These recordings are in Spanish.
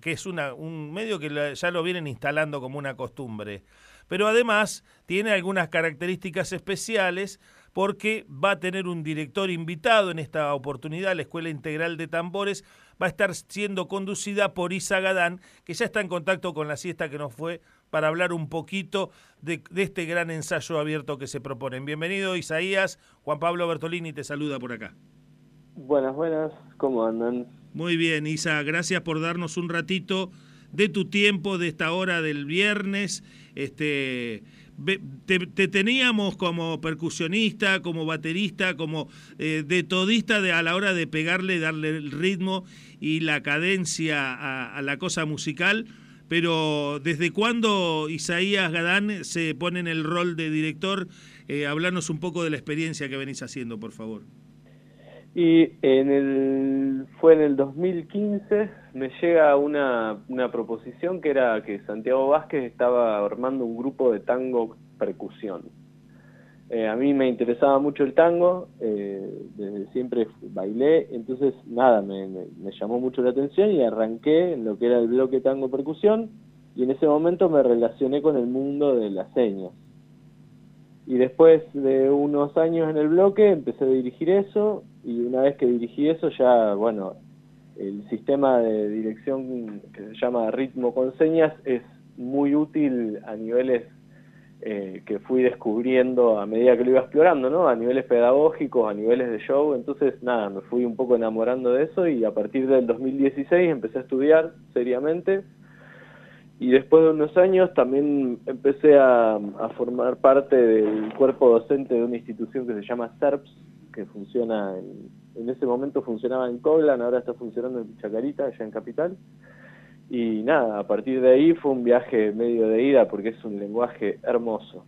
que es un medio que ya lo vienen instalando como una costumbre. Pero además tiene algunas características especiales porque va a tener un director invitado en esta oportunidad, la Escuela Integral de Tambores, va a estar siendo conducida por Isa Gadán, que ya está en contacto con la siesta que nos fue para hablar un poquito de, este gran ensayo abierto que se proponen. Bienvenido Isaías, Juan Pablo Bertolini te saluda por acá. Buenas, buenas, ¿cómo andan? Muy bien, Isa, gracias por darnos un ratito de tu tiempo, de esta hora del viernes. Este, te, teníamos como percusionista, como baterista, como eh, de todista de, a la hora de pegarle, darle el ritmo y la cadencia a, la cosa musical. Pero ¿desde cuándo Isaías Gadán se pone en el rol de director? Eh, hablarnos un poco de la experiencia que venís haciendo, por favor. Y en el, fue en el 2015, me llega una, una proposición que era que Santiago Vázquez estaba armando un grupo de tango percusión. Eh, a mí me interesaba mucho el tango, eh, desde siempre bailé, entonces nada, me, me, llamó mucho la atención y arranqué en lo que era el bloque tango percusión y en ese momento me relacioné con el mundo de las señas. Y después de unos años en el bloque empecé a dirigir eso y una vez que dirigí eso ya, bueno, el sistema de dirección que se llama ritmo con señas es muy útil a niveles eh, que fui descubriendo a medida que lo iba explorando, ¿no? A niveles pedagógicos, a niveles de show, entonces nada, me fui un poco enamorando de eso y a partir del 2016 empecé a estudiar seriamente y después de unos años también empecé a, formar parte del cuerpo docente de una institución que se llama SERPS, que funciona en, ese momento funcionaba en Coblan, ahora está funcionando en Chacarita, allá en Capital. Y nada, a partir de ahí fue un viaje medio de ida porque es un lenguaje hermoso.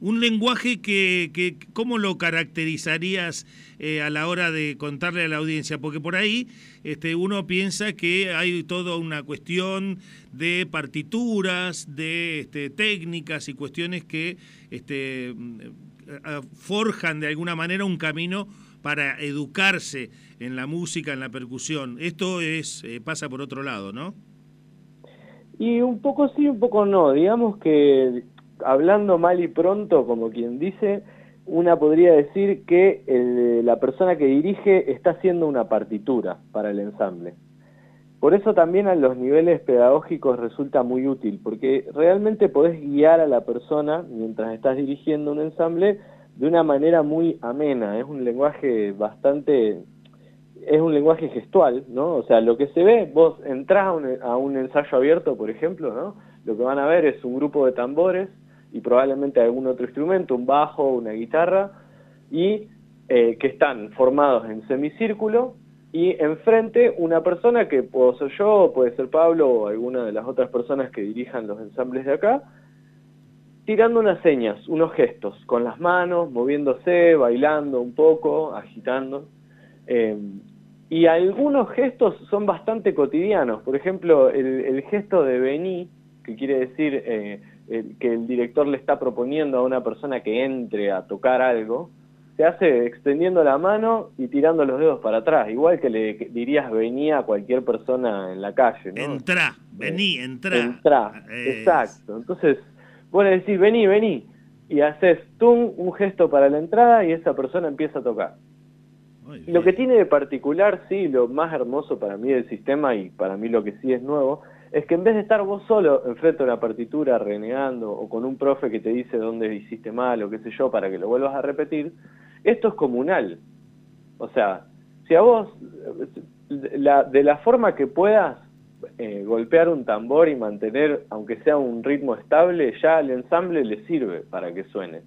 Un lenguaje que, que ¿cómo lo caracterizarías eh, a la hora de contarle a la audiencia? Porque por ahí este, uno piensa que hay toda una cuestión de partituras, de este, técnicas y cuestiones que este, forjan de alguna manera un camino para educarse en la música, en la percusión. Esto es eh, pasa por otro lado, ¿no? Y un poco sí, un poco no. Digamos que hablando mal y pronto, como quien dice, una podría decir que la persona que dirige está haciendo una partitura para el ensamble. Por eso también a los niveles pedagógicos resulta muy útil, porque realmente podés guiar a la persona mientras estás dirigiendo un ensamble de una manera muy amena, es un lenguaje bastante, es un lenguaje gestual, ¿no? O sea, lo que se ve, vos entrás a un, a un ensayo abierto, por ejemplo, ¿no? Lo que van a ver es un grupo de tambores y probablemente algún otro instrumento, un bajo, una guitarra, y eh, que están formados en semicírculo, y enfrente una persona que puedo ser yo, puede ser Pablo o alguna de las otras personas que dirijan los ensambles de acá, tirando unas señas, unos gestos, con las manos, moviéndose, bailando un poco, agitando. Eh, y algunos gestos son bastante cotidianos, por ejemplo, el, gesto de vení, que quiere decir eh, que el director le está proponiendo a una persona que entre a tocar algo, se hace extendiendo la mano y tirando los dedos para atrás, igual que le dirías venía a cualquier persona en la calle. ¿no? Entrá, vení, entrá. Entrá, exacto. Entonces, vos le decís vení, vení, y haces tú un gesto para la entrada y esa persona empieza a tocar. Lo que tiene de particular, sí, lo más hermoso para mí del sistema y para mí lo que sí es nuevo, es que en vez de estar vos solo enfrente de una partitura renegando o con un profe que te dice dónde hiciste mal o qué sé yo para que lo vuelvas a repetir, esto es comunal. O sea, si a vos, de la forma que puedas eh, golpear un tambor y mantener, aunque sea un ritmo estable, ya al ensamble le sirve para que suene.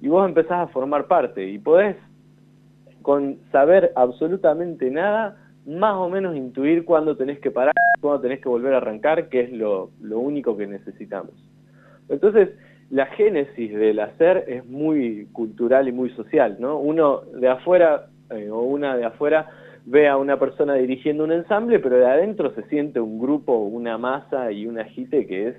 Y vos empezás a formar parte y podés, con saber absolutamente nada, más o menos intuir cuándo tenés que parar, cuándo tenés que volver a arrancar, que es lo, único que necesitamos. Entonces, la génesis del hacer es muy cultural y muy social, ¿no? Uno de afuera eh, o una de afuera ve a una persona dirigiendo un ensamble, pero de adentro se siente un grupo, una masa y un agite que es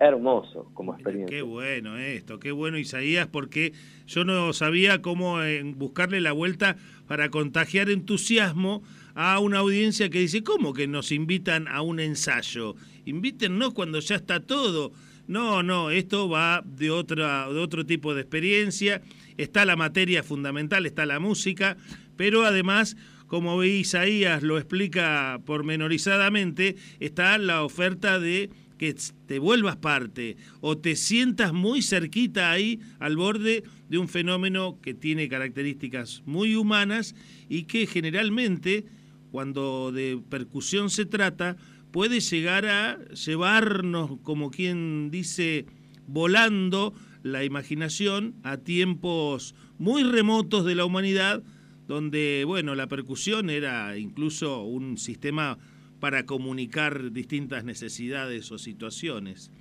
hermoso como experiencia. Qué bueno esto, qué bueno Isaías, porque yo no sabía cómo eh, buscarle la vuelta para contagiar entusiasmo a una audiencia que dice, ¿cómo que nos invitan a un ensayo? Invítennos cuando ya está todo. No, no, esto va de, otra, de otro tipo de experiencia. Está la materia fundamental, está la música, pero además, como Isaías lo explica pormenorizadamente, está la oferta de que te vuelvas parte o te sientas muy cerquita ahí al borde de un fenómeno que tiene características muy humanas y que generalmente, cuando de percusión se trata, puede llegar a llevarnos, como quien dice, volando la imaginación a tiempos muy remotos de la humanidad, donde, bueno, la percusión era incluso un sistema para comunicar distintas necesidades o situaciones.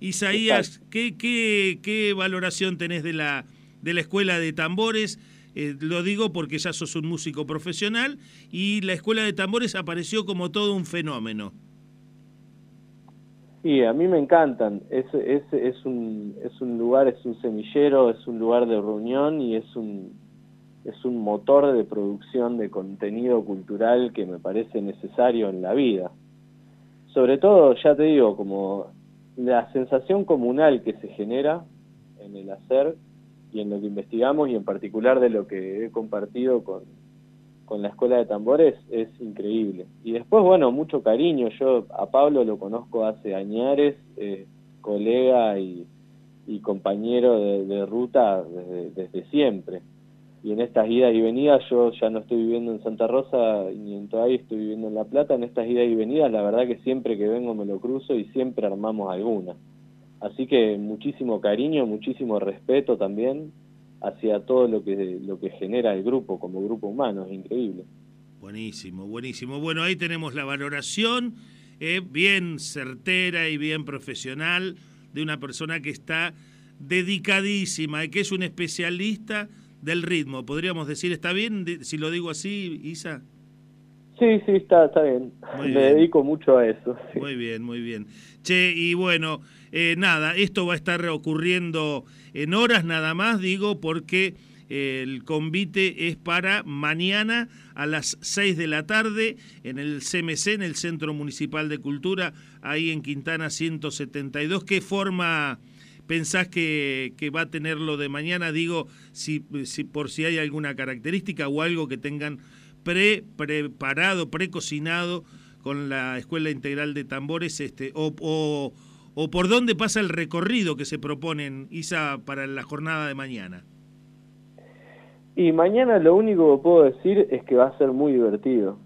Isaías, ¿qué, qué, qué valoración tenés de la, de la escuela de tambores? Eh, lo digo porque ya sos un músico profesional y la escuela de tambores apareció como todo un fenómeno. Sí, a mí me encantan. Es, un, es un lugar, es un semillero, es un lugar de reunión y es un, es un motor de producción de contenido cultural que me parece necesario en la vida. Sobre todo, ya te digo, como la sensación comunal que se genera en el hacer y en lo que investigamos y en particular de lo que he compartido con, con la escuela de tambores es increíble. Y después, bueno, mucho cariño. Yo a Pablo lo conozco hace añares, eh, colega y, compañero de, ruta desde, siempre y en estas idas y venidas, yo ya no estoy viviendo en Santa Rosa ni en Toay, estoy viviendo en La Plata, en estas idas y venidas la verdad que siempre que vengo me lo cruzo y siempre armamos alguna. Así que muchísimo cariño, muchísimo respeto también hacia todo lo que, lo que genera el grupo como grupo humano, es increíble. Buenísimo, buenísimo. Bueno, ahí tenemos la valoración eh, bien certera y bien profesional de una persona que está dedicadísima y que es un especialista del ritmo, podríamos decir, ¿está bien si lo digo así, Isa? Sí, sí, está, está bien. Me dedico mucho a eso. Muy bien, muy bien. Che, y bueno, eh, nada, esto va a estar ocurriendo en horas nada más, digo, porque el convite es para mañana a las 6 de la tarde en el CMC, en el Centro Municipal de Cultura, ahí en Quintana 172. ¿Qué forma pensás que, va a tener lo de mañana? Digo, si, si, por si hay alguna característica o algo que tengan pre preparado, precocinado con la Escuela Integral de Tambores, este, o, o, o por dónde pasa el recorrido que se proponen, Isa, para la jornada de mañana. Y mañana lo único que puedo decir es que va a ser muy divertido.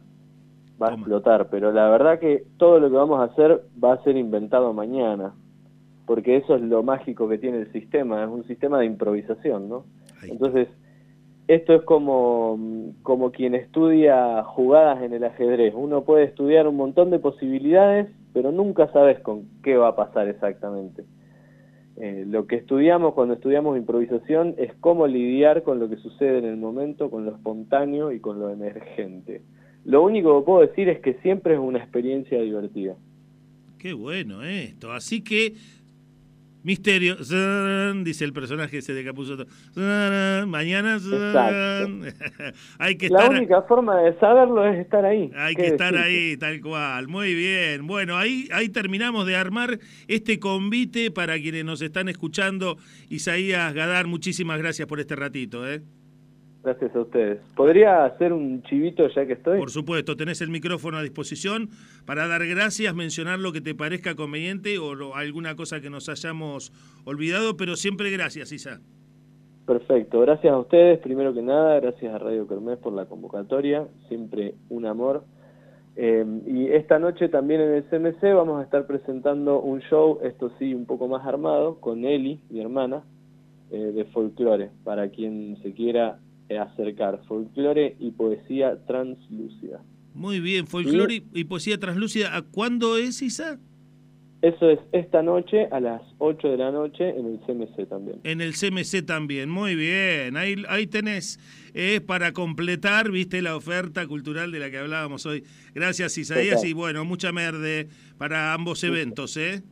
Va a explotar, pero la verdad que todo lo que vamos a hacer va a ser inventado mañana porque eso es lo mágico que tiene el sistema, es un sistema de improvisación, ¿no? Entonces, esto es como, como quien estudia jugadas en el ajedrez. Uno puede estudiar un montón de posibilidades, pero nunca sabes con qué va a pasar exactamente. Eh, lo que estudiamos cuando estudiamos improvisación es cómo lidiar con lo que sucede en el momento, con lo espontáneo y con lo emergente. Lo único que puedo decir es que siempre es una experiencia divertida. Qué bueno esto. Así que Misterio, dice el personaje ese de Capuzoto. Mañana, hay que La única forma de saberlo es estar ahí. Hay que estar ahí, tal cual. Muy bien. Bueno, ahí, ahí terminamos de armar este convite para quienes nos están escuchando. Isaías Gadar, muchísimas gracias por este ratito. ¿eh? Gracias a ustedes. ¿Podría hacer un chivito ya que estoy? Por supuesto, tenés el micrófono a disposición para dar gracias, mencionar lo que te parezca conveniente o alguna cosa que nos hayamos olvidado, pero siempre gracias, Isa. Perfecto, gracias a ustedes, primero que nada, gracias a Radio Kermés por la convocatoria, siempre un amor. Eh, y esta noche también en el CMC vamos a estar presentando un show, esto sí, un poco más armado, con Eli, mi hermana, eh, de folclore, para quien se quiera acercar folclore y poesía translúcida. Muy bien, folclore y, poesía translúcida. ¿A cuándo es, Isa? Eso es esta noche a las 8 de la noche en el CMC también. En el CMC también, muy bien. Ahí, ahí tenés, es para completar, viste, la oferta cultural de la que hablábamos hoy. Gracias, Isaías, y bueno, mucha merde para ambos eventos, ¿eh?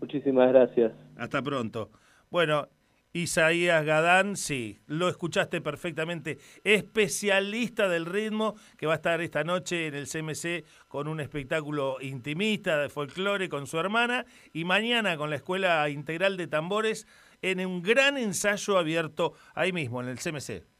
Muchísimas gracias. Hasta pronto. Bueno, Isaías Gadán, sí, lo escuchaste perfectamente, especialista del ritmo, que va a estar esta noche en el CMC con un espectáculo intimista de folclore con su hermana y mañana con la Escuela Integral de Tambores en un gran ensayo abierto ahí mismo, en el CMC.